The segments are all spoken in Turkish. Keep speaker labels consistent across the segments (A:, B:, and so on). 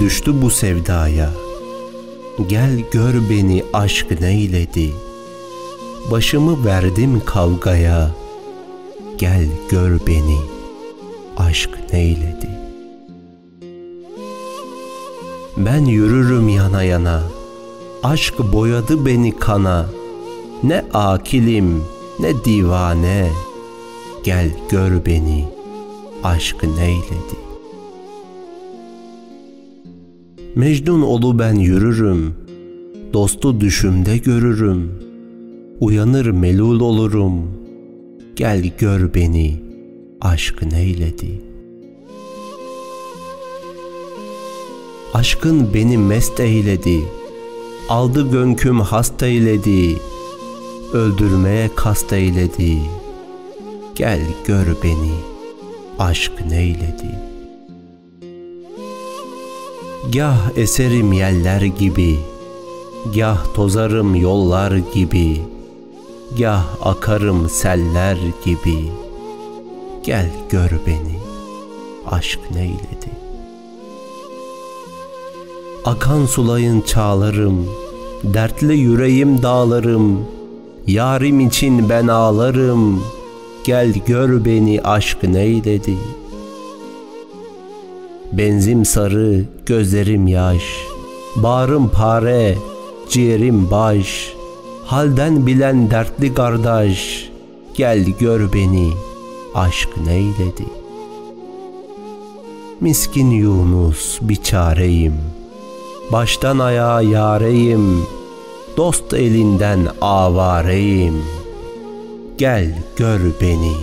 A: düştü bu sevdaya. Gel gör beni aşk neyledi. Başımı verdim kavgaya. Gel gör beni aşk neyledi. Ben yürürüm yana yana. Aşk boyadı beni kana. Ne akilim ne divane. Gel gör beni aşk neyledi. Mecnun olu ben yürürüm, dostu düşümde görürüm. Uyanır melul olurum, gel gör beni, aşk neyledi. Aşkın beni mest eyledi, aldı gönküm hasta eyledi, öldürmeye kast eyledi. Gel gör beni, aşk neyledi.'' Gah eserim yeller gibi, Gah tozarım yollar gibi, Gah akarım seller gibi. Gel gör beni, aşk neyledi. Akan sulayın çağlarım, Dertli yüreğim dağlarım, Yarim için ben ağlarım, Gel gör beni aşk neyledi.'' Benzim sarı, gözlerim yaş, Bağrım pare, ciğerim baş, Halden bilen dertli kardeş, Gel gör beni, aşk neyledi? Miskin Yunus bir çareyim, Baştan ayağa yareyim, Dost elinden avareyim, Gel gör beni,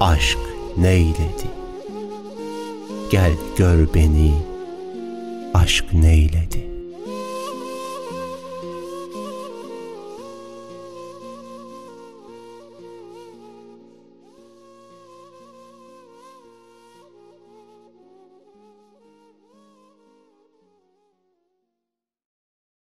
A: aşk neyledi? Gel gör beni aşk neyledi.''